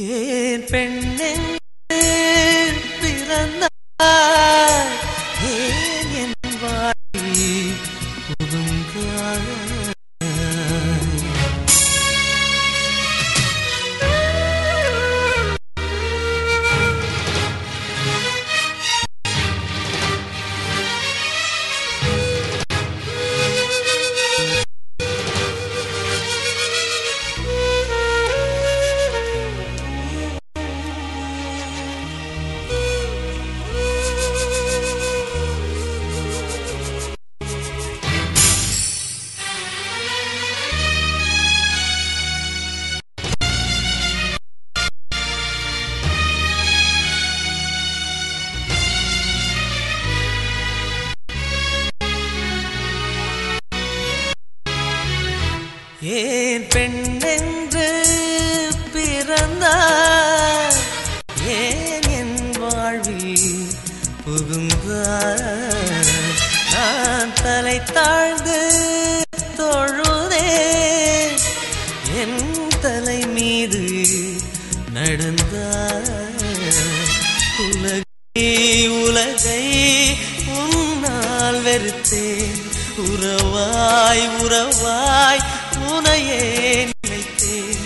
ஏன் பெண்ணென்று ஏன் பெண்ணென்று பிறந்தார்? ஏன் என் வாழ்வில் புகுந்தார்? நான் தலை தாழ்ந்து தொழுதே என் தலை மீது நடந்தார். உலகை உலகை உன்னால் வெறுத்தேன். உறவாய் உறவாய் உனையே நினைத்தேன்.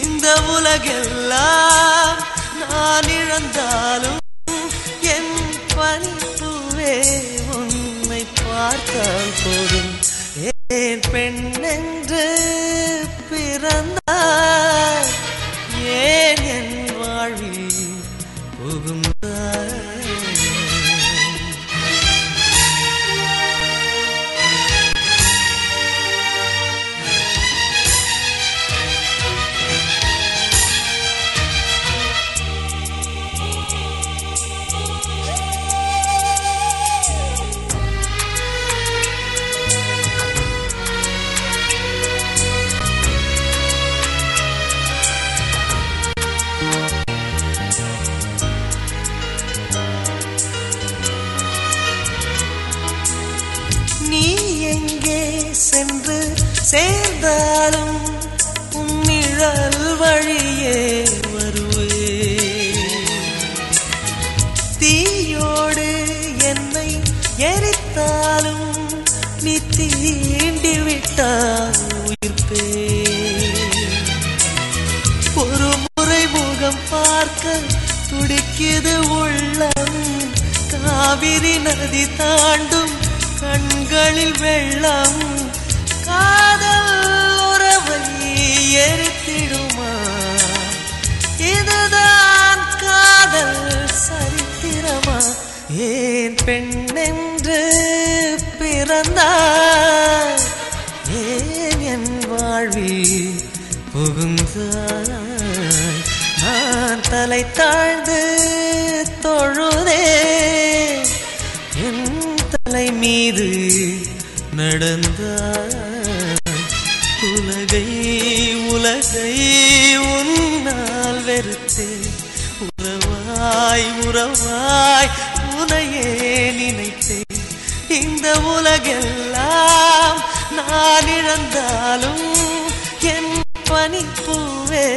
இந்த உலகெல்லாம் நான் இழந்தாலும் என் பணிப்புவே உன்னை பார்த்தால் போதும். ஏன் பெண் என்று பிறந்த எரித்தாலும் நீ தீண்டி விட்டால் உயிர்ப்பே ஒரு முறை முகம் பார்க்க துடிக்கிது உள்ளம். காவிரி நதி தாண்டும் கண்களில் வெள்ளம். காதல் ஏன் பெண்ணென்று பிறந்தாய்? ஏன் என் வாழ்வில் புகுந்தாய்? நான் தலை தாழ்ந்து தொழுதே என் தலை மீது நடந்தாய். உலகை உலகை உன்னால் வெறுத்தேன். உறவாய் உறவாய் உனையே நினைத்தேன் இந்த உலகெல்லாம் நான் இழந்தாலும் என் பனிப்பூவே